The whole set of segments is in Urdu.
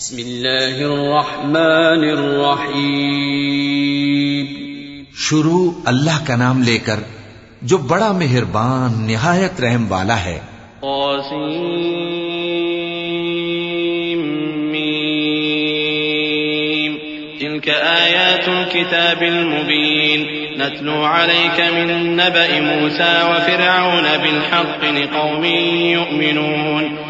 بسم الله الرحمن الرحيم شروع اللہ کا نام لے کر جو بڑا مہربان نہایت رحم والا ہے۔ تلك آيات الكتاب المبين نتلو عليك من نبأ موسى وفرعون بالحق لقوم يؤمنون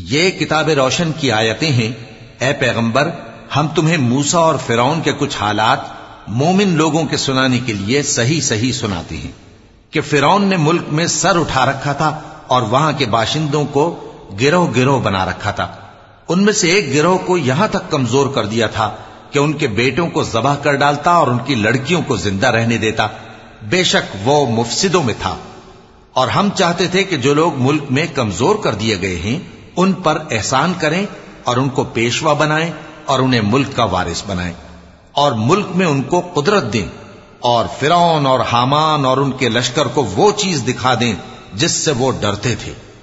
یہ کتاب روشن کی آیتیں ہیں۔ اے پیغمبر، ہم تمہیں موسا اور فرعون کے کچھ حالات مومن لوگوں کے سنانے کے لیے صحیح صحیح سناتے ہیں کہ فرعون نے ملک میں سر اٹھا رکھا تھا اور وہاں کے باشندوں کو گروہ گروہ بنا رکھا تھا۔ ان میں سے ایک گروہ کو یہاں تک کمزور کر دیا تھا کہ ان کے بیٹوں کو ذبح کر ڈالتا اور ان کی لڑکیوں کو زندہ رہنے دیتا۔ بے شک وہ مفسدوں میں تھا۔ اور ہم چاہتے تھے کہ جو لوگ ملک میں کمزور کر دیے گئے ہیں ان پر احسان کریں اور ان کو پیشوا بنائیں اور انہیں ملک کا وارث بنائیں اور ملک میں ان کو قدرت دیں اور فرعون اور حامان اور ان کے لشکر کو وہ چیز دکھا دیں جس سے وہ ڈرتے تھے۔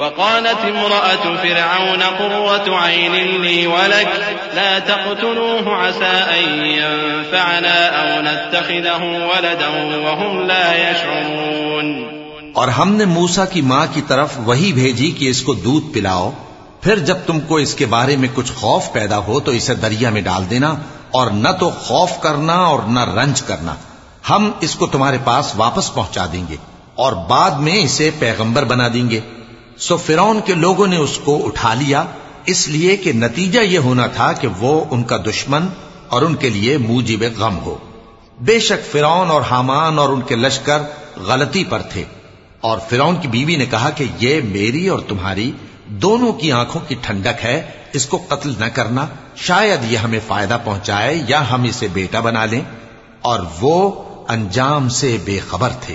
وقالت امرأة فرعون قرة عين لي ولك لا تقتلوه عسى أن ينفعنا أو نتخذه ولدا وهم لا يشعرون اور ہم نے موسا کی ماں کی طرف وہی بھیجی کہ اس کو دودھ پلاؤ۔ پھر جب تم کو اس کے بارے میں کچھ خوف پیدا ہو تو اسے دریا میں ڈال دینا اور نہ تو خوف کرنا اور نہ رنج کرنا۔ ہم اس کو تمہارے پاس واپس پہنچا دیں گے اور بعد میں اسے پیغمبر بنا دیں گے۔ سو فرون کے لوگوں نے اس کو اٹھا لیا۔ اس لیے کہ نتیجہ یہ ہونا تھا کہ وہ ان کا دشمن اور ان کے لیے موجب غم ہو۔ بے شک فرون اور حامان اور ان کے لشکر غلطی پر تھے۔ اور فرون کی بیوی نے کہا کہ یہ میری اور تمہاری دونوں کی آنکھوں کی ٹھنڈک ہے، اس کو قتل نہ کرنا۔ شاید یہ ہمیں فائدہ پہنچائے یا ہم اسے بیٹا بنا لیں۔ اور وہ انجام سے بے خبر تھے۔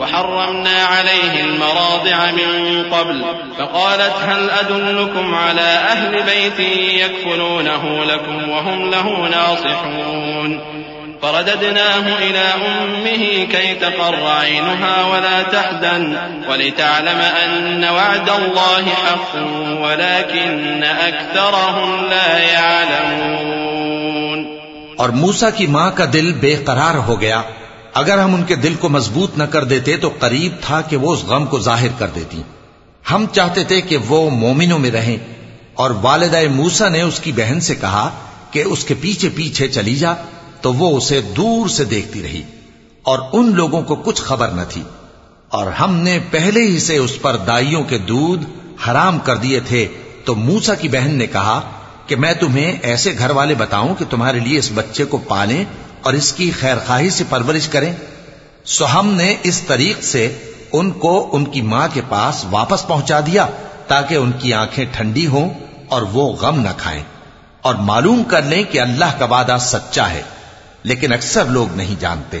وحرمنا عليه المراضع من قبل فقالت هل أدلكم على أهل بيت يكفلونه لكم وهم له ناصحون فرددناه إلى أمه كي تقر عينها ولا تحزن ولتعلم أن وعد الله حق ولكن أكثرهم لا يعلمون اور موسا کی ماں کا دل بے قرار ہو گیا اگر ہم ان کے دل کو مضبوط نہ کر دیتے تو قریب تھا کہ وہ اس غم کو ظاہر کر دیتی۔ ہم چاہتے تھے کہ وہ مومنوں میں رہیں۔ اور والدہ موسا نے اس کی بہن سے کہا کہ اس کے پیچھے پیچھے چلی جا تو وہ اسے دور سے دیکھتی رہی۔ اور ان لوگوں کو کچھ خبر نہ تھی۔ اور ہم نے پہلے ہی سے اس پر دائیوں کے دودھ حرام کر دیے تھے۔ تو موسا کی بہن نے کہا کہ میں تمہیں ایسے گھر والے بتاؤں کہ تمہارے لیے اس بچے کو پالیں اور اس کی خیر خواہی سے پرورش کریں، سو ہم نے اس طریق سے ان کو ان کی ماں کے پاس واپس پہنچا دیا تاکہ ان کی آنکھیں ٹھنڈی ہوں اور وہ غم نہ کھائیں۔ اور معلوم کر لیں کہ اللہ کا وعدہ سچا ہے، لیکن اکثر لوگ نہیں جانتے۔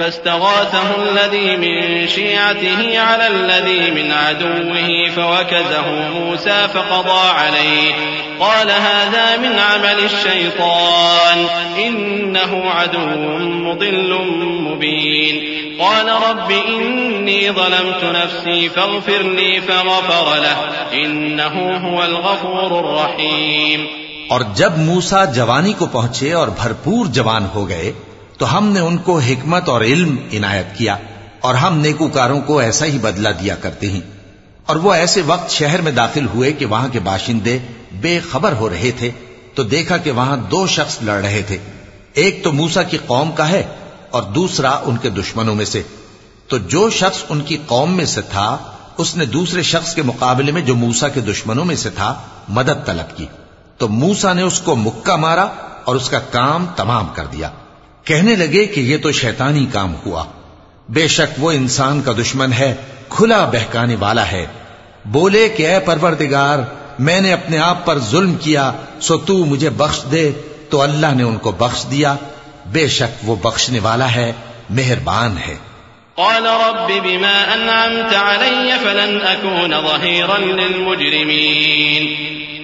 فاستغاثه الذي من شيعته على الذي من عدوه فوكزه موسى فقضى عليه. قال هذا من عمل الشيطان، إنه عدو مضل مبين. قال رب إني ظلمت نفسي فاغفر لي فغفر له، إنه هو الغفور الرحيم. اور جب موسا جوانی کو پہنچے اور بھرپور جوان ہو گئے تو ہم نے ان کو حکمت اور علم عنایت کیا اور ہم نیکوکاروں کو ایسا ہی بدلہ دیا کرتے ہیں۔ اور وہ ایسے وقت شہر میں داخل ہوئے کہ وہاں کے باشندے بے خبر ہو رہے تھے تو دیکھا کہ وہاں دو شخص لڑ رہے تھے۔ ایک تو موسا کی قوم کا ہے اور دوسرا ان کے دشمنوں میں سے۔ تو جو شخص ان کی قوم میں سے تھا، اس نے دوسرے شخص کے مقابلے میں جو موسا کے دشمنوں میں سے تھا، مدد طلب کی۔ تو موسا نے اس کو مکہ مارا اور اس کا کام تمام کر دیا۔ کہنے لگے کہ یہ تو شیطانی کام ہوا۔ بے شک وہ انسان کا دشمن ہے، کھلا بہکانے والا ہے۔ بولے کہ اے پروردگار، میں نے اپنے آپ پر ظلم کیا، سو تو مجھے بخش دے۔ تو اللہ نے ان کو بخش دیا۔ بے شک وہ بخشنے والا ہے، مہربان ہے۔ قال رب، بما أنعمت علي فلن أكون ظهيرا للمجرمين.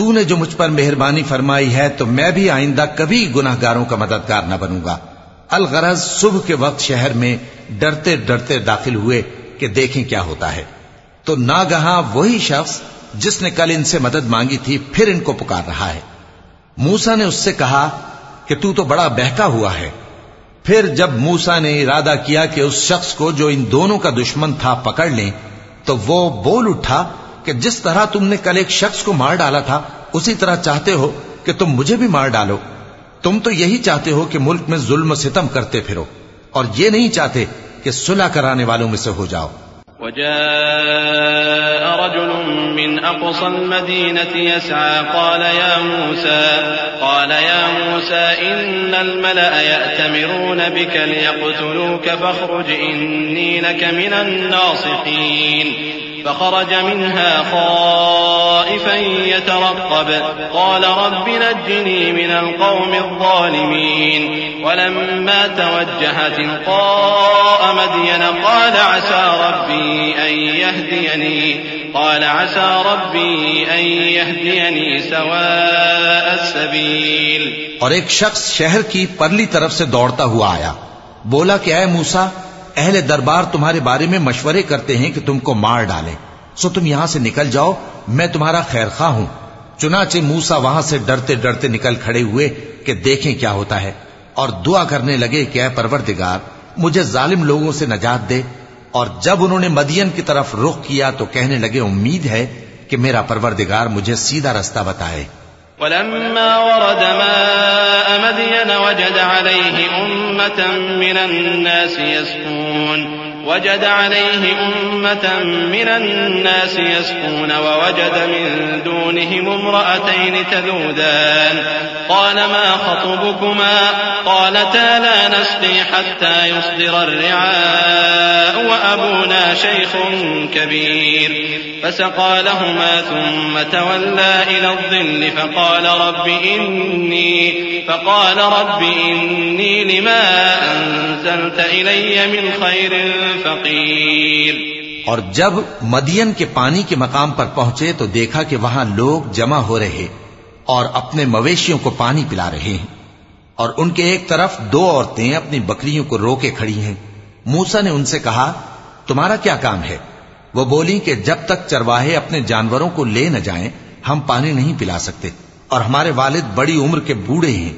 تو نے جو مجھ پر مہربانی فرمائی ہے تو میں بھی آئندہ کبھی گناہ گاروں کا مددگار نہ بنوں گا۔ الغرض صبح کے وقت شہر میں ڈرتے ڈرتے داخل ہوئے کہ دیکھیں کیا ہوتا ہے۔ تو ناگہاں وہی شخص جس نے کل ان سے مدد مانگی تھی پھر ان کو پکار رہا ہے۔ موسا نے اس سے کہا کہ تو تو بڑا بہکا ہوا ہے۔ پھر جب موسا نے ارادہ کیا کہ اس شخص کو جو ان دونوں کا دشمن تھا پکڑ لیں تو وہ بول اٹھا کہ جس طرح تم نے کل ایک شخص کو مار ڈالا تھا، اسی طرح چاہتے ہو کہ تم مجھے بھی مار ڈالو۔ تم تو یہی چاہتے ہو کہ ملک میں ظلم و ستم کرتے پھرو، اور یہ نہیں چاہتے کہ صلح کرانے والوں میں سے ہو جاؤ۔ وجاء رجل من أقصى المدينة يسعى، قال يا موسى، قال يا موسى، إن الملأ يأتمرون بك ليقتلوك، فاخرج إني لك من الناصحين۔ فخرج منها خائفا يترقب. قال رب نجني من القوم الظالمين. ولما توجه تلقاء مدين قال عسى ربي أن يهديني. قال عسى ربي أن يهديني سواء السبيل. اور ایک شخص شہر کی پرلی طرف سے دوڑتا ہوا آیا. بولا کہ اے موسا اہل دربار تمہارے بارے میں مشورے کرتے ہیں کہ تم کو مار ڈالیں۔ سو تم یہاں سے نکل جاؤ، میں تمہارا خیر خواہ ہوں۔ چنانچہ موسا وہاں سے ڈرتے ڈرتے نکل کھڑے ہوئے کہ دیکھیں کیا ہوتا ہے۔ اور دعا کرنے لگے کہ اے پروردگار، مجھے ظالم لوگوں سے نجات دے۔ اور جب انہوں نے مدین کی طرف رخ کیا تو کہنے لگے، امید ہے کہ میرا پروردگار مجھے سیدھا رستہ بتائے۔ ولما ورد ماء مدين وجد عليه أمة من الناس يسكون. وجد عليه أمة من الناس يسكون ووجد من دونهم امرأتين تذودان. قال ما خطبكما؟ قالتا لا نسقي حتى يصدر الرعاء وأبونا شيخ كبير. فسقى لهما ثم تولى إلى الظل فقال رب إني فقال رب إني لما أنزلت إلي من خير فقير اور جب مدین کے پانی کے مقام پر پہنچے تو دیکھا کہ وہاں لوگ جمع ہو رہے اور اپنے مویشیوں کو پانی پلا رہے ہیں اور ان کے ایک طرف دو عورتیں اپنی بکریوں کو روکے کھڑی ہیں۔ موسا نے ان سے کہا، تمہارا کیا کام ہے؟ وہ بولی کہ، جب تک چرواہے اپنے جانوروں کو لے نہ جائیں، ہم پانی نہیں پلا سکتے اور ہمارے والد بڑی عمر کے بوڑھے ہیں۔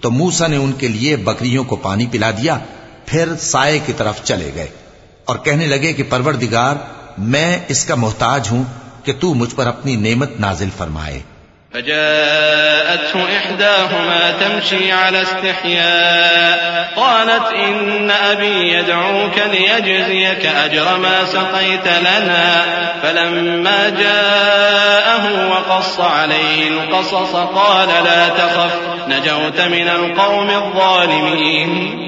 تو موسا نے ان کے لیے بکریوں کو پانی پلا دیا، پھر سائے کی طرف چلے گئے۔ اور کہنے لگے کہ پروردگار، میں اس کا محتاج ہوں کہ تو مجھ پر اپنی نعمت نازل فرمائے۔ فجاءته إحداهما تمشي على استحياء، قالت إن أبي يدعوك ليجزيك أجر ما سقيت لنا، فلما جاءه وقص عليه القصص قال لا تخف، نجوت من القوم الظالمين۔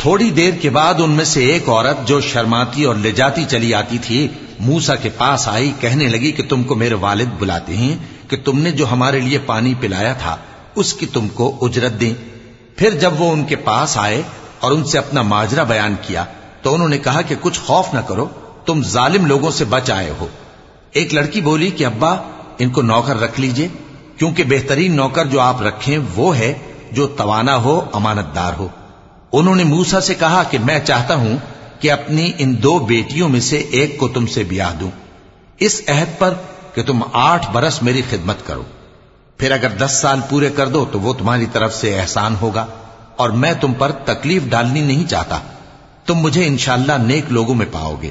تھوڑی دیر کے بعد ان میں سے ایک عورت جو شرماتی اور لے جاتی چلی آتی تھی موسا کے پاس آئی، کہنے لگی کہ تم کو میرے والد بلاتے ہیں، کہ تم نے جو ہمارے لیے پانی پلایا تھا، اس کی تم کو اجرت دیں۔ پھر جب وہ ان کے پاس آئے اور ان سے اپنا ماجرا بیان کیا، تو انہوں نے کہا کہ کچھ خوف نہ کرو، تم ظالم لوگوں سے بچ آئے ہو۔ ایک لڑکی بولی کہ ابا، ان کو نوکر رکھ لیجیے، کیونکہ بہترین نوکر جو آپ رکھیں وہ ہے جو توانا ہو امانت دار ہو۔ انہوں نے موسا سے کہا کہ میں چاہتا ہوں کہ اپنی ان دو بیٹیوں میں سے ایک کو تم سے بیاہ دوں۔ اس عہد پر کہ تم آٹھ برس میری خدمت کرو۔ پھر اگر دس سال پورے کر دو تو وہ تمہاری طرف سے احسان ہوگا اور میں تم پر تکلیف ڈالنی نہیں چاہتا۔ تم مجھے انشاءاللہ نیک لوگوں میں پاؤ گے۔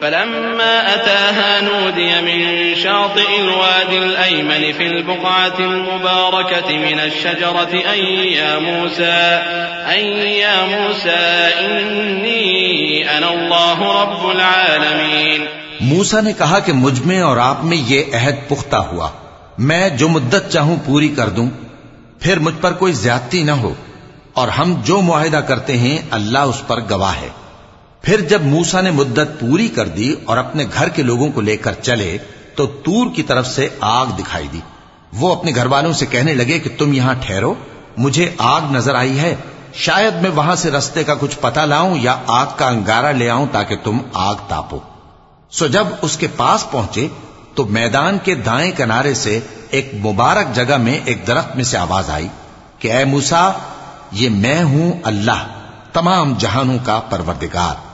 فلما أتاها نودي من شاطئ الواد الأيمن في البقعة المباركة من الشجرة، أي يا موسى، أي يا موسى، إني أنا الله رب العالمين. موسا نے کہا کہ مجھ میں اور آپ میں یہ عہد پختہ ہوا۔ میں جو مدت چاہوں پوری کر دوں، پھر مجھ پر کوئی زیادتی نہ ہو، اور ہم جو معاہدہ کرتے ہیں، اللہ اس پر گواہ ہے۔ پھر جب موسا نے مدت پوری کر دی اور اپنے گھر کے لوگوں کو لے کر چلے تو تور کی طرف سے آگ دکھائی دی۔ وہ اپنے گھر والوں سے کہنے لگے کہ تم یہاں ٹھہرو، مجھے آگ نظر آئی ہے۔ شاید میں وہاں سے رستے کا کچھ پتہ لاؤں یا آگ کا انگارہ لے آؤں تاکہ تم آگ تاپو۔ سو جب اس کے پاس پہنچے تو میدان کے دائیں کنارے سے ایک مبارک جگہ میں ایک درخت میں سے آواز آئی کہ اے موسا یہ میں ہوں اللہ، تمام جہانوں کا پروردگار۔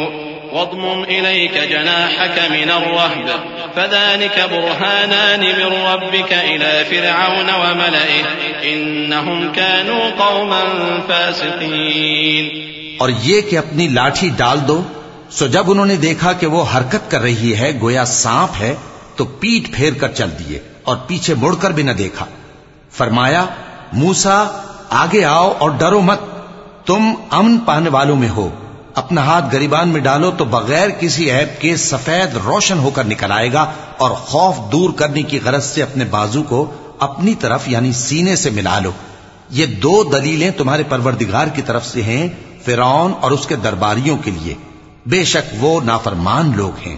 واضمم إليك جناحك من الرهب فذلك برهانان من ربك إلى فرعون وملئه إنهم كانوا قوما فاسقين اور یہ کہ اپنی لاٹھی ڈال دو، سو جب انہوں نے دیکھا کہ وہ حرکت کر رہی ہے، گویا سانپ ہے، تو پیٹ پھیر کر چل دیے اور پیچھے مڑ کر بھی نہ دیکھا۔ فرمایا موسا آگے آؤ اور ڈرو مت، تم امن پانے والوں میں ہو۔ اپنا ہاتھ گریبان میں ڈالو تو بغیر کسی عیب کے سفید روشن ہو کر نکل آئے گا اور خوف دور کرنے کی غرض سے اپنے بازو کو اپنی طرف یعنی سینے سے ملا لو۔ یہ دو دلیلیں تمہارے پروردگار کی طرف سے ہیں فرعون اور اس کے درباریوں کے لیے۔ بے شک وہ نافرمان لوگ ہیں۔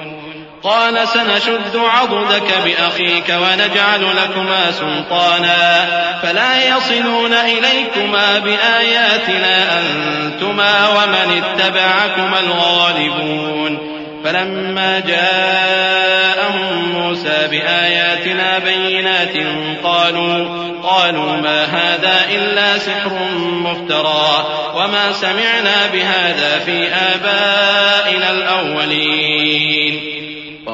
قال سنشد عضدك بأخيك ونجعل لكما سلطانا. فلا يصلون إليكما بآياتنا أنتما ومن اتبعكما الغالبون. فلما جاءهم موسى بآياتنا بينات قالوا قالوا ما هذا إلا سحر مفترى وما سمعنا بهذا في آبائنا الأولين.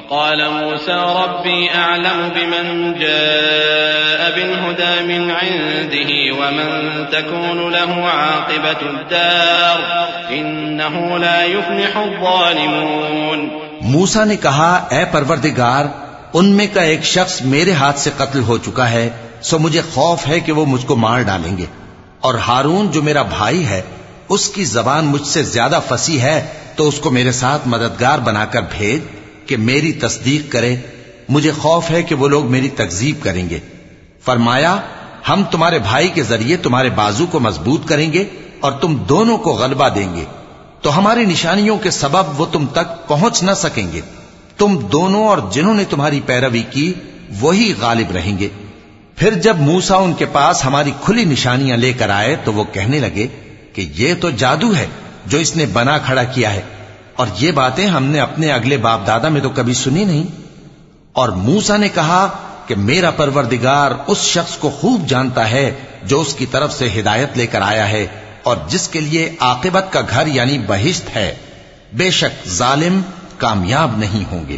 وقال موسى ربي أعلم بمن جاء بالهدى من عنده ومن تكون له عاقبة الدار إنه لا يفلح الظالمون موسا نے کہا، اے پروردگار، ان میں کا ایک شخص میرے ہاتھ سے قتل ہو چکا ہے، سو مجھے خوف ہے کہ وہ مجھ کو مار ڈالیں گے۔ اور ہارون جو میرا بھائی ہے، اس کی زبان مجھ سے زیادہ فسی ہے، تو اس کو میرے ساتھ مددگار بنا کر بھیج کہ میری تصدیق کرے مجھے خوف ہے کہ وہ لوگ میری تکزیب کریں گے۔ فرمایا، ہم تمہارے بھائی کے ذریعے تمہارے بازو کو مضبوط کریں گے اور تم دونوں کو غلبہ دیں گے۔ تو ہماری نشانیوں کے سبب وہ تم تک پہنچ نہ سکیں گے۔ تم دونوں اور جنہوں نے تمہاری پیروی کی، وہی غالب رہیں گے۔ پھر جب موسا ان کے پاس ہماری کھلی نشانیاں لے کر آئے تو وہ کہنے لگے کہ یہ تو جادو ہے جو اس نے بنا کھڑا کیا ہے۔ اور یہ باتیں ہم نے اپنے اگلے باپ دادا میں تو کبھی سنی نہیں۔ اور موسا نے کہا کہ میرا پروردگار اس شخص کو خوب جانتا ہے جو اس کی طرف سے ہدایت لے کر آیا ہے اور جس کے لیے عاقبت کا گھر یعنی بہشت ہے۔ بے شک ظالم کامیاب نہیں ہوں گے۔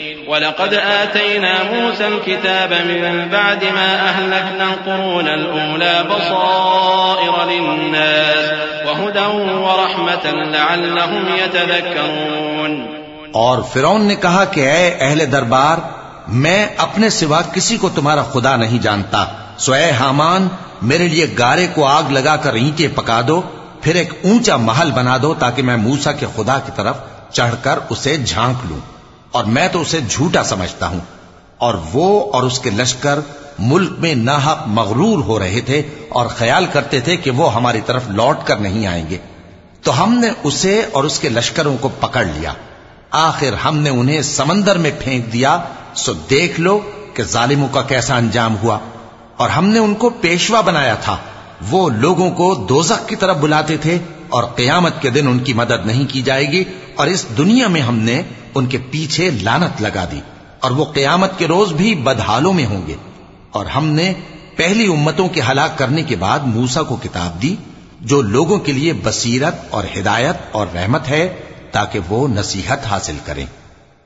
ولقد آتينا موسى الكتاب من بعد ما أهلكنا القرون الأولى بصائر للناس وهدى ورحمة لعلهم يتذكرون. اور فرون نے کہا کہ اے اہل دربار، میں اپنے سوا کسی کو تمہارا خدا نہیں جانتا۔ سو اے حامان، میرے لیے گارے کو آگ لگا کر اینٹیں پکا دو، پھر ایک اونچا محل بنا دو تاکہ میں موسا کے خدا کی طرف چڑھ کر اسے جھانک لوں۔ اور میں تو اسے جھوٹا سمجھتا ہوں۔ اور وہ اور اس کے لشکر ملک میں ناحق مغرور ہو رہے تھے اور خیال کرتے تھے کہ وہ ہماری طرف لوٹ کر نہیں آئیں گے۔ تو ہم نے اسے اور اس کے لشکروں کو پکڑ لیا۔ آخر ہم نے انہیں سمندر میں پھینک دیا۔ سو دیکھ لو کہ ظالموں کا کیسا انجام ہوا۔ اور ہم نے ان کو پیشوا بنایا تھا۔ وہ لوگوں کو دوزخ کی طرف بلاتے تھے اور قیامت کے دن ان کی مدد نہیں کی جائے گی۔ اور اس دنیا میں ہم نے ان کے پیچھے لانت لگا دی اور وہ قیامت کے روز بھی بدحالوں میں ہوں گے۔ اور ہم نے پہلی امتوں کے ہلاک کرنے کے بعد موسا کو کتاب دی، جو لوگوں کے لیے بصیرت اور ہدایت اور رحمت ہے، تاکہ وہ نصیحت حاصل کریں۔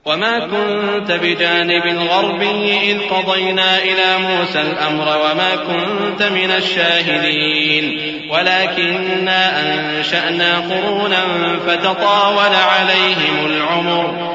وما كنت بجانب الغربي إذ قضينا إلى موسى الأمر وما كنت من الشاهدين ولكننا أنشأنا قرونا فتطاول عليهم العمر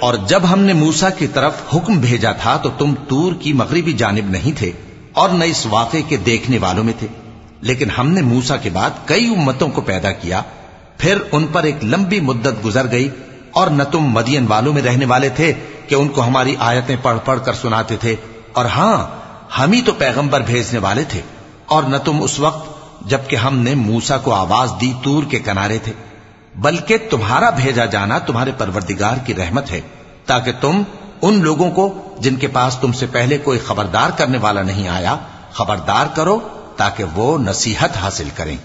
اور جب ہم نے موسا کی طرف حکم بھیجا تھا تو تم تور کی مغربی جانب نہیں تھے اور نہ اس واقعے کے دیکھنے والوں میں تھے۔ لیکن ہم نے موسا کے بعد کئی امتوں کو پیدا کیا۔ پھر ان پر ایک لمبی مدت گزر گئی اور نہ تم مدین والوں میں رہنے والے تھے کہ ان کو ہماری آیتیں پڑھ پڑھ کر سناتے تھے۔ اور ہاں ہم ہی تو پیغمبر بھیجنے والے تھے۔ اور نہ تم اس وقت، جبکہ ہم نے موسا کو آواز دی تور کے کنارے تھے۔ بلکہ تمہارا بھیجا جانا تمہارے پروردگار کی رحمت ہے، تاکہ تم ان لوگوں کو جن کے پاس تم سے پہلے کوئی خبردار کرنے والا نہیں آیا، خبردار کرو تاکہ وہ نصیحت حاصل کریں۔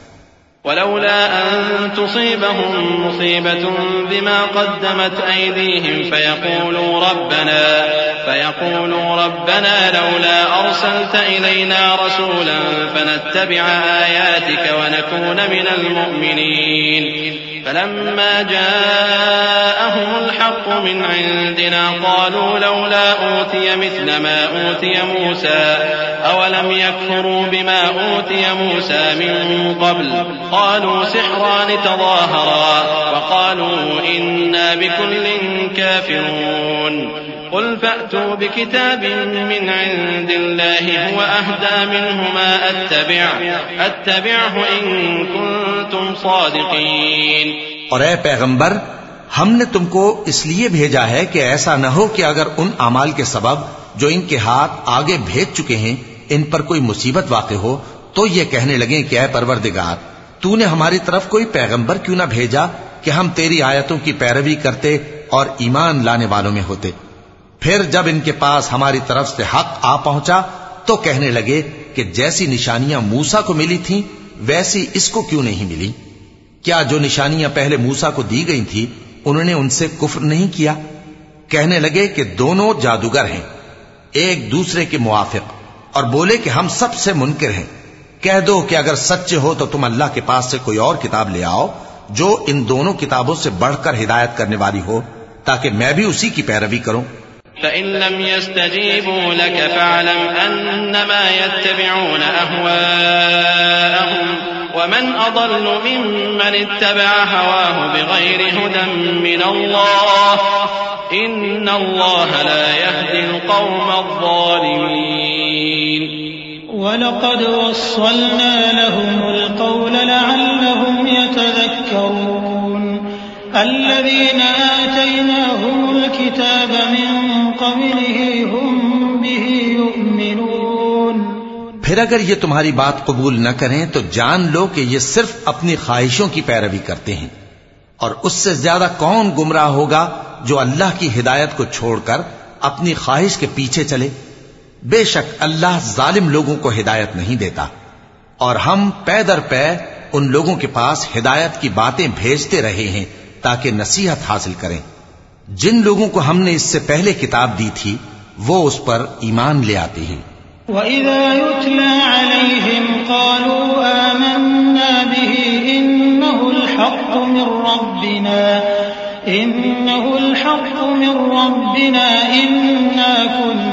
ولولا أن تصيبهم مصيبة بما قدمت أيديهم فيقولوا ربنا فيقولوا ربنا لولا أرسلت إلينا رسولا فنتبع آياتك ونكون من المؤمنين. فلما جاءهم الحق من عندنا قالوا لولا أوتي مثل ما أوتي موسى أولم يكفروا بما أوتي موسى من قبل؟ قالوا سحران تظاهرا وقالوا إنا بكل كافرون قل فأتوا بكتاب من عند الله هو أهدى منهما أتبع، أتبعه إن كنتم صادقين. اور اے پیغمبر، ہم نے تم کو اس لیے بھیجا ہے کہ ایسا نہ ہو کہ اگر ان امال کے سبب جو ان کے ہاتھ آگے بھیج چکے ہیں ان پر کوئی مصیبت واقع ہو، تو یہ کہنے لگیں کہ اے پروردگار تو نے ہماری طرف کوئی پیغمبر کیوں نہ بھیجا کہ ہم تیری آیتوں کی پیروی کرتے اور ایمان لانے والوں میں ہوتے پھر جب ان کے پاس ہماری طرف سے حق آ پہنچا تو کہنے لگے کہ جیسی نشانیاں موسا کو ملی تھیں ویسی اس کو کیوں نہیں ملی کیا جو نشانیاں پہلے موسا کو دی گئی تھی انہوں نے ان سے کفر نہیں کیا کہنے لگے کہ دونوں جادوگر ہیں ایک دوسرے کے موافق اور بولے کہ ہم سب سے منکر ہیں کہہ دو کہ اگر سچے ہو تو تم اللہ کے پاس سے کوئی اور کتاب لے آؤ جو ان دونوں کتابوں سے بڑھ کر ہدایت کرنے والی ہو، تاکہ میں بھی اسی کی پیروی کروں۔ فإن لم يستجيبوا لك فاعلم أنما يتبعون أهواءهم ومن أضل ممن اتبع هواه بغير هدى من الله إن الله لا يهدي القوم الظالمين ولقد وصلنا لهم القول لعلهم يتذكرون. الذين آتيناهم الكتاب من قبله هم به يؤمنون. پھر اگر یہ تمہاری بات قبول نہ کریں تو جان لو کہ یہ صرف اپنی خواہشوں کی پیروی کرتے ہیں اور اس سے زیادہ کون گمراہ ہوگا جو اللہ کی ہدایت کو چھوڑ کر اپنی خواہش کے پیچھے چلے؟ بے شک اللہ ظالم لوگوں کو ہدایت نہیں دیتا۔ اور ہم پے در پے ان لوگوں کے پاس ہدایت کی باتیں بھیجتے رہے ہیں تاکہ نصیحت حاصل کریں۔ جن لوگوں کو ہم نے اس سے پہلے کتاب دی تھی، وہ اس پر ایمان لے آتے ہیں۔ وَإِذَا يُتْلَى عَلَيْهِمْ قَالُوا آمَنَّا بِهِ إِنَّهُ الْحَقُّ مِنْ رَبِّنَا، إِنَّهُ الْحَقُّ مِنْ رَبِّنَا، إِنَّا كُنَّا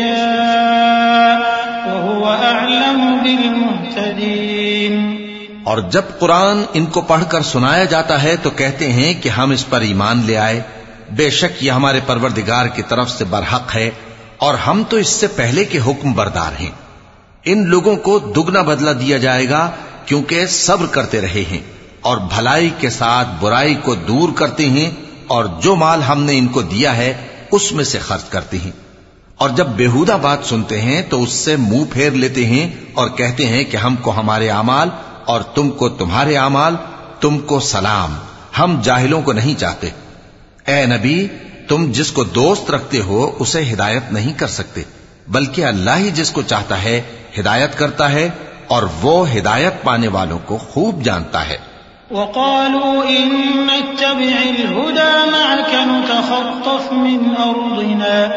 يشاء وهو أعلم بالمهتدين اور جب قرآن ان کو پڑھ کر سنایا جاتا ہے تو کہتے ہیں کہ ہم اس پر ایمان لے آئے۔ بے شک یہ ہمارے پروردگار کی طرف سے برحق ہے اور ہم تو اس سے پہلے کے حکم بردار ہیں۔ ان لوگوں کو دگنا بدلہ دیا جائے گا کیونکہ صبر کرتے رہے ہیں اور بھلائی کے ساتھ برائی کو دور کرتے ہیں اور جو مال ہم نے ان کو دیا ہے اس میں سے خرچ کرتے ہیں۔ اور جب بےحودہ بات سنتے ہیں تو اس سے منہ پھیر لیتے ہیں اور کہتے ہیں کہ ہم کو ہمارے اعمال اور تم کو تمہارے اعمال، تم کو سلام، ہم جاہلوں کو نہیں چاہتے۔ اے نبی، تم جس کو دوست رکھتے ہو اسے ہدایت نہیں کر سکتے، بلکہ اللہ ہی جس کو چاہتا ہے ہدایت کرتا ہے اور وہ ہدایت پانے والوں کو خوب جانتا ہے۔ وقالوا إن نتبع الهدى معك نتخطف من أرضنا.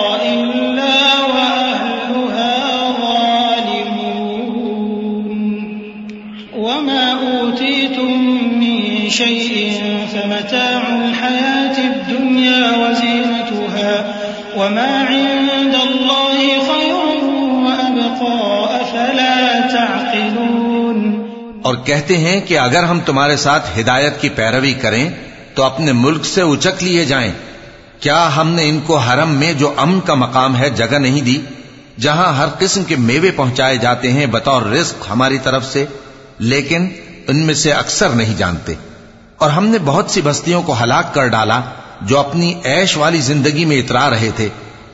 شيء فمتاع الحياة الدنيا وزينتها وما عند الله خير وأبقى أفلا تعقلون اور کہتے ہیں کہ اگر ہم تمہارے ساتھ ہدایت کی پیروی کریں تو اپنے ملک سے اچک لیے جائیں۔ کیا ہم نے ان کو حرم میں جو امن کا مقام ہے جگہ نہیں دی، جہاں ہر قسم کے میوے پہنچائے جاتے ہیں بطور رزق ہماری طرف سے، لیکن ان میں سے اکثر نہیں جانتے۔ اور ہم نے بہت سی بستیوں کو ہلاک کر ڈالا جو اپنی عیش والی زندگی میں اترا رہے تھے۔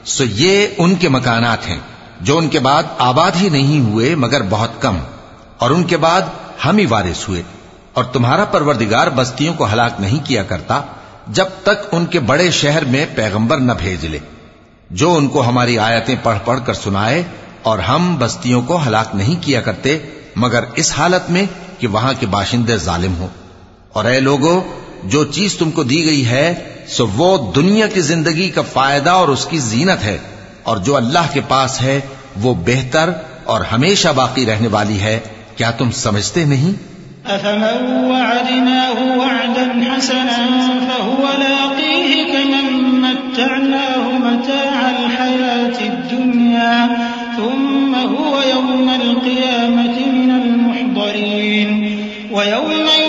سو یہ ان کے مکانات ہیں جو ان کے بعد آباد ہی نہیں ہوئے مگر بہت کم۔ اور ان کے بعد ہم ہی وارث ہوئے۔ اور تمہارا پروردگار بستیوں کو ہلاک نہیں کیا کرتا جب تک ان کے بڑے شہر میں پیغمبر نہ بھیج لے۔ جو ان کو ہماری آیتیں پڑھ پڑھ کر سنائے اور ہم بستیوں کو ہلاک نہیں کیا کرتے، مگر اس حالت میں کہ وہاں کے باشندے ظالم ہوں۔ اور اے لوگو، جو چیز تم کو دی گئی ہے، سو وہ دنیا کی زندگی کا فائدہ اور اس کی زینت ہے۔ اور جو اللہ کے پاس ہے، وہ بہتر اور ہمیشہ باقی رہنے والی ہے۔ کیا تم سمجھتے نہیں؟ أفمن وعدناه وعدا حسنا فهو لاقيه كمن متعناه متاع الحياة الدنيا ثم هو يوم القيامة من المحضرين ويوم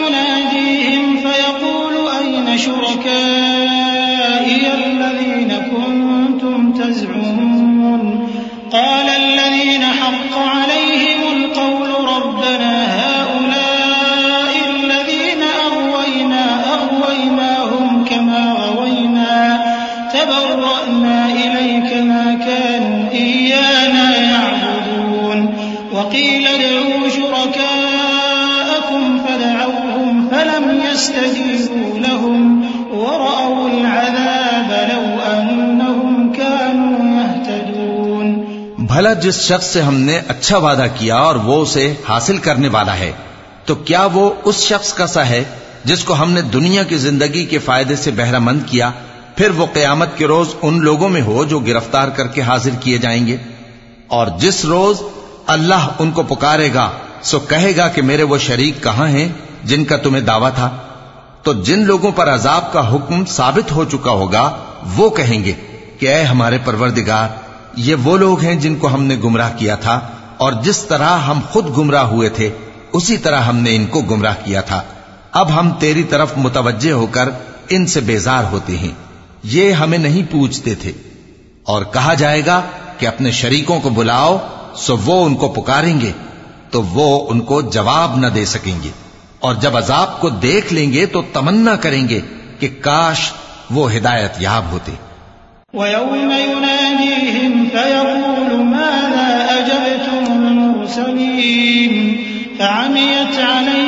تبرأنا إليك ما كانوا إيانا يعبدون. وقيل ادعوا شركاءكم فدعوهم فلم يستجيبوا لهم ورأوا العذاب لو أنهم كانوا يهتدون. بھلا جس شخص سے ہم نے اچھا وعدہ کیا اور وہ اسے حاصل کرنے والا ہے، تو کیا وہ اس شخص کا سا ہے جس کو ہم نے دنیا کی زندگی کے فائدے سے بہرہ مند کیا پھر وہ قیامت کے روز ان لوگوں میں ہو جو گرفتار کر کے حاضر کیے جائیں گے۔ اور جس روز اللہ ان کو پکارے گا، سو کہے گا کہ میرے وہ شریک کہاں ہیں جن کا تمہیں دعویٰ تھا۔ تو جن لوگوں پر عذاب کا حکم ثابت ہو چکا ہوگا، وہ کہیں گے کہ اے ہمارے پروردگار، یہ وہ لوگ ہیں جن کو ہم نے گمراہ کیا تھا، اور جس طرح ہم خود گمراہ ہوئے تھے، اسی طرح ہم نے ان کو گمراہ کیا تھا۔ اب ہم تیری طرف متوجہ ہو کر ان سے بیزار ہوتے ہیں۔ یہ ہمیں نہیں پوچھتے تھے۔ اور کہا جائے گا کہ اپنے شریکوں کو بلاؤ، سو وہ ان کو پکاریں گے، تو وہ ان کو جواب نہ دے سکیں گے۔ اور جب عذاب کو دیکھ لیں گے تو تمنا کریں گے کہ کاش وہ ہدایت یاب ہوتے۔ ويوم يناديهم فيقول ماذا أجبتم المرسلين فعميت عليهم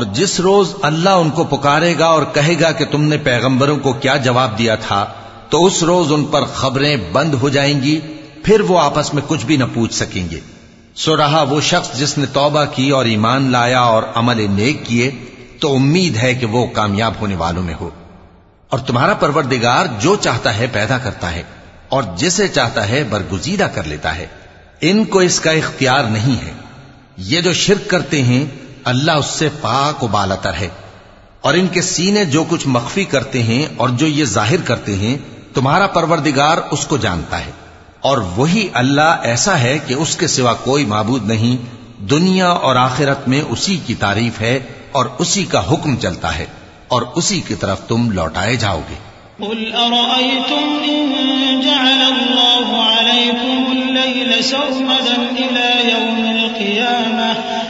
اور جس روز اللہ ان کو پکارے گا اور کہے گا کہ تم نے پیغمبروں کو کیا جواب دیا تھا، تو اس روز ان پر خبریں بند ہو جائیں گی، پھر وہ آپس میں کچھ بھی نہ پوچھ سکیں گے۔ سو رہا وہ شخص جس نے توبہ کی اور ایمان لایا اور عمل نیک کیے، تو امید ہے کہ وہ کامیاب ہونے والوں میں ہو۔ اور تمہارا پروردگار جو چاہتا ہے پیدا کرتا ہے، اور جسے چاہتا ہے برگزیدہ کر لیتا ہے۔ ان کو اس کا اختیار نہیں ہے۔ یہ جو شرک کرتے ہیں اللہ اس سے پاک و بالتر ہے۔ اور ان کے سینے جو کچھ مخفی کرتے ہیں اور جو یہ ظاہر کرتے ہیں، تمہارا پروردگار اس کو جانتا ہے۔ اور وہی اللہ ایسا ہے کہ اس کے سوا کوئی معبود نہیں، دنیا اور آخرت میں اسی کی تعریف ہے اور اسی کا حکم چلتا ہے۔ اور اسی کی طرف تم لوٹائے جاؤ گے۔ قل أرأيتم إن جعل الله عليكم الليل سرمدا إلى يوم القيامة؟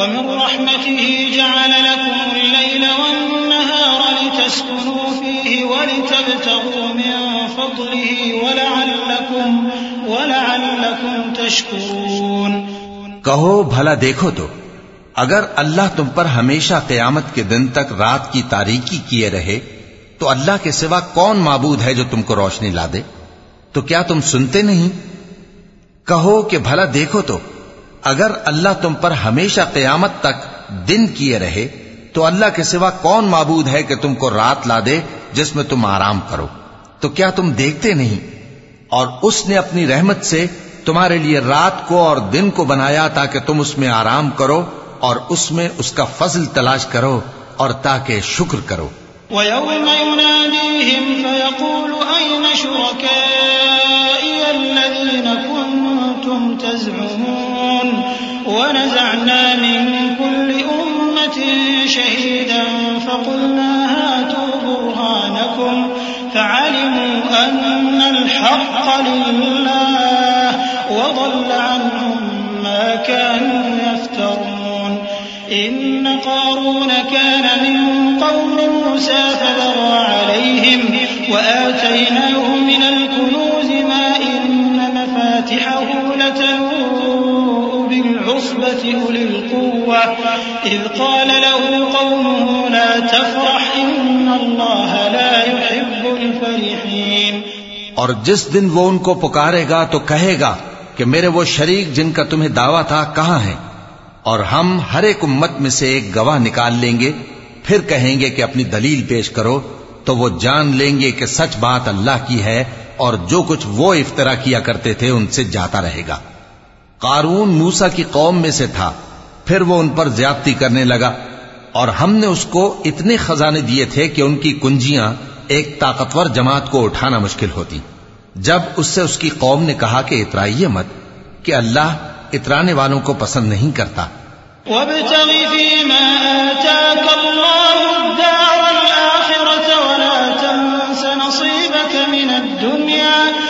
ومن رحمته جعل لكم الليل والنهار لتسكنوا فيه ولتبتغوا من فضله ولعلكم ولعلكم تشكرون. کہو، بھلا دیکھو تو، اگر اللہ تم پر ہمیشہ قیامت کے دن تک رات کی تاریکی کیے رہے، تو اللہ کے سوا کون معبود ہے جو تم کو روشنی لا دے؟ تو کیا تم سنتے نہیں؟ کہو کہ بھلا دیکھو تو اگر اللہ تم پر ہمیشہ قیامت تک دن کیے رہے، تو اللہ کے سوا کون معبود ہے کہ تم کو رات لا دے جس میں تم آرام کرو؟ تو کیا تم دیکھتے نہیں؟ اور اس نے اپنی رحمت سے تمہارے لیے رات کو اور دن کو بنایا تاکہ تم اس میں آرام کرو اور اس میں اس کا فضل تلاش کرو اور تاکہ شکر کرو۔ ويوم يناديهم فيقول أين شركائي الذين كنتم تزعمون ونزعنا من كل أمة شهيدا فقلنا هاتوا برهانكم فعلموا أن الحق لله وضل عنهم ما كانوا يفترون. إن قارون كان من قوم موسى فبغى عليهم وآتيناه من الكنوز ما إن مفاتحه لتنوء بالعصبة أولي القوة، إذ قال له قومه، لا تفرح، إن الله لا يحب الفرحين. اور جس دن وہ ان کو پکارے گا تو کہے گا کہ میرے وہ شریک جن کا تمہیں دعویٰ تھا کہاں ہیں؟ اور ہم ہر ایک امت میں سے ایک گواہ نکال لیں گے، پھر کہیں گے کہ اپنی دلیل پیش کرو، تو وہ جان لیں گے کہ سچ بات اللہ کی ہے اور جو کچھ وہ افطرا کیا کرتے تھے ان سے جاتا رہے گا۔ قارون موسا کی قوم میں سے تھا۔ پھر وہ ان پر زیادتی کرنے لگا اور ہم نے اس کو اتنے خزانے دیے تھے کہ ان کی کنجیاں ایک طاقتور جماعت کو اٹھانا مشکل ہوتی۔ جب اس سے اس کی قوم نے کہا کہ اترائیے مت، کہ اللہ اترانے والوں کو پسند نہیں کرتا۔ وابتغ فيما آتاك الله الدار الآخرة ولا تنس نصيبك من الدنيا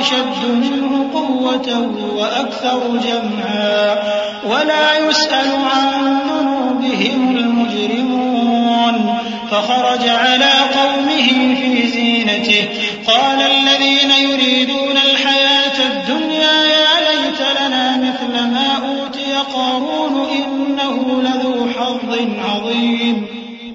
أشد منه قوة وأكثر جمعا ولا يسأل عن ذنوبهم المجرمون فخرج على قومه في زينته قال الذين يريدون الحياة الدنيا يا ليت لنا مثل ما أوتي قارون إنه لذو حظ عظيم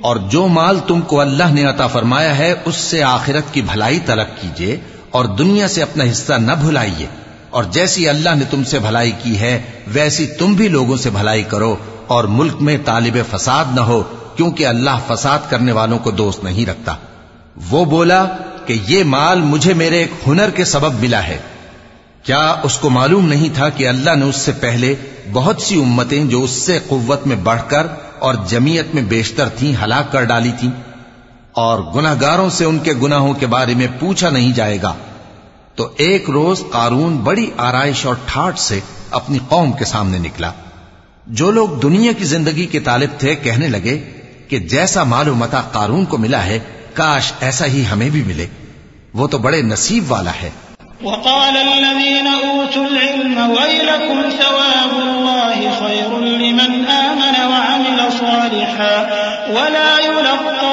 اور جو مال تم کو اللہ نے عطا فرمایا ہے، اس سے آخرت کی بھلائی طلب کیجیے اور دنیا سے اپنا حصہ نہ بھلائیے۔ اور جیسی اللہ نے تم سے بھلائی کی ہے، ویسی تم بھی لوگوں سے بھلائی کرو۔ اور ملک میں طالب فساد نہ ہو، کیونکہ اللہ فساد کرنے والوں کو دوست نہیں رکھتا۔ وہ بولا کہ یہ مال مجھے میرے ایک ہنر کے سبب ملا ہے۔ کیا اس کو معلوم نہیں تھا کہ اللہ نے اس سے پہلے بہت سی امتیں جو اس سے قوت میں بڑھ کر اور جمعیت میں بیشتر تھیں، ہلاک کر ڈالی تھیں؟ اور گناہ گاروں سے ان کے گناہوں کے بارے میں پوچھا نہیں جائے گا۔ تو ایک روز قارون بڑی آرائش اور ٹھاٹ سے اپنی قوم کے سامنے نکلا۔ جو لوگ دنیا کی زندگی کے طالب تھے کہنے لگے کہ جیسا مال و متا قارون کو ملا ہے، کاش ایسا ہی ہمیں بھی ملے۔ وہ تو بڑے نصیب والا ہے۔ وقال الذين أوتوا العلم ويلكم ثواب الله خير لمن آمن وعمل صالحا ولا يلقاها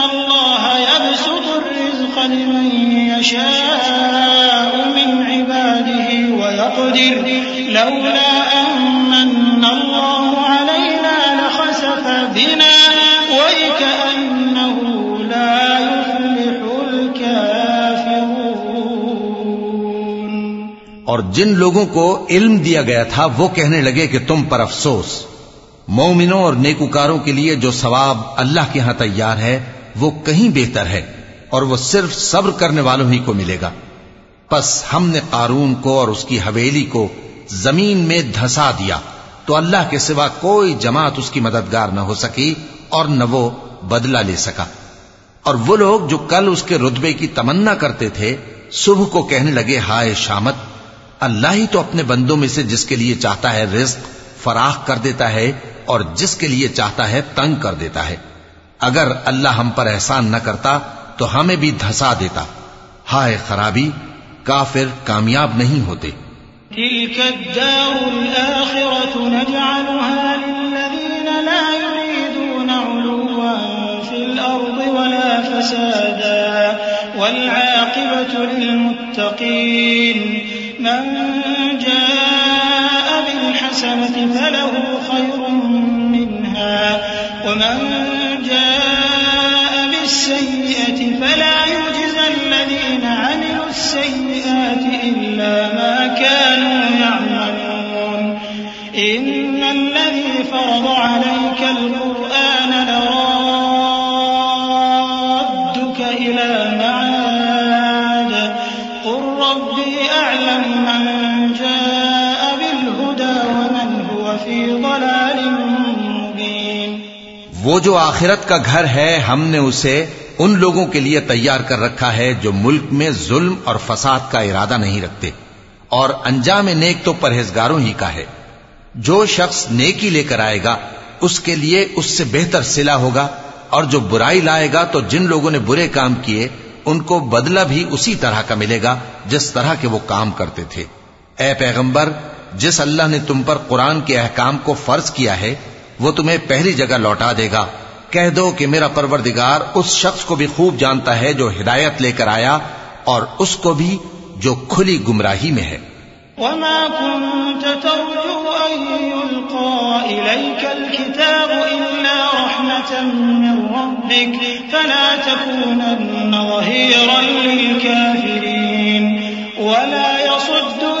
يبسط الرزق لمن يشاء من عباده ويقدر. لولا أمن الله علينا لخسف بنا ويكأنه لا يفلح الكافرون. اور جن لوگوں کو علم دیا گیا تھا، وہ کہنے لگے کہ تم پر افسوس، مومنوں اور نیکوکاروں کے لیے جو ثواب اللہ کے ہاں تیار ہے وہ کہیں بہتر ہے اور وہ صرف صبر کرنے والوں ہی کو ملے گا۔ پس ہم نے قارون کو اور اس کی حویلی کو زمین میں دھسا دیا تو اللہ کے سوا کوئی جماعت اس کی مددگار نہ ہو سکی اور نہ وہ بدلہ لے سکا۔ اور وہ لوگ جو کل اس کے رتبے کی تمنا کرتے تھے، صبح کو کہنے لگے، ہائے شامت، اللہ ہی تو اپنے بندوں میں سے جس کے لیے چاہتا ہے رزق فراخ کر دیتا ہے اور جس کے لیے چاہتا ہے تنگ کر دیتا ہے۔ اگر اللہ ہم پر احسان نہ کرتا تو ہمیں بھی دھسا دیتا۔ ہائے خرابی، کافر کامیاب نہیں ہوتے۔ تلك الدار الآخرة نجعلها للذين لا يريدون علوا في الأرض ولا فسادا والعاقبة للمتقين من جاء بالحسنة فله خير منها ومن جاء بالسيئة فلا يجزى الذين عملوا السيئات إلا ما كانوا يعملون. إن الذي فرض عليك القرآن جو آخرت کا گھر ہے، ہم نے اسے ان لوگوں کے لیے تیار کر رکھا ہے جو ملک میں ظلم اور فساد کا ارادہ نہیں رکھتے۔ اور انجام نیک تو پرہیزگاروں ہی کا ہے۔ جو شخص نیکی لے کر آئے گا، اس کے لیے اس سے بہتر صلہ ہوگا۔ اور جو برائی لائے گا، تو جن لوگوں نے برے کام کیے، ان کو بدلہ بھی اسی طرح کا ملے گا جس طرح کے وہ کام کرتے تھے۔ اے پیغمبر، جس اللہ نے تم پر قرآن کے احکام کو فرض کیا ہے وہ تمہیں پہلی جگہ لوٹا دے گا۔ کہہ دو کہ میرا پروردگار اس شخص کو بھی خوب جانتا ہے جو ہدایت لے کر آیا اور اس کو بھی جو کھلی گمراہی میں ہے۔ وما كنت ترجو أن يلقى إليك الكتاب إلا رحمة من ربك فلا تكونن ظهيرا للكافرين ولا يصدنك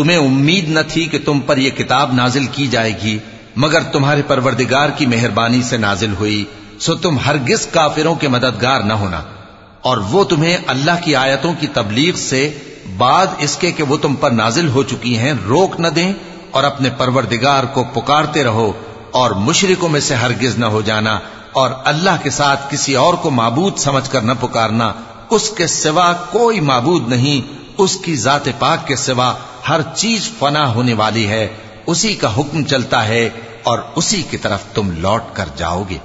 تمہیں امید نہ تھی کہ تم پر یہ کتاب نازل کی جائے گی، مگر تمہارے پروردگار کی مہربانی سے نازل ہوئی، سو تم ہرگز کافروں کے مددگار نہ ہونا۔ اور وہ تمہیں اللہ کی آیتوں کی تبلیغ سے بعد اس کے کہ وہ تم پر نازل ہو چکی ہیں، روک نہ دیں اور اپنے پروردگار کو پکارتے رہو، اور مشرکوں میں سے ہرگز نہ ہو جانا، اور اللہ کے ساتھ کسی اور کو معبود سمجھ کر نہ پکارنا۔ اس کے سوا کوئی معبود نہیں، اس کی ذات پاک کے سوا ہر چیز فنا ہونے والی ہے، اسی کا حکم چلتا ہے اور اسی کی طرف تم لوٹ کر جاؤ گے۔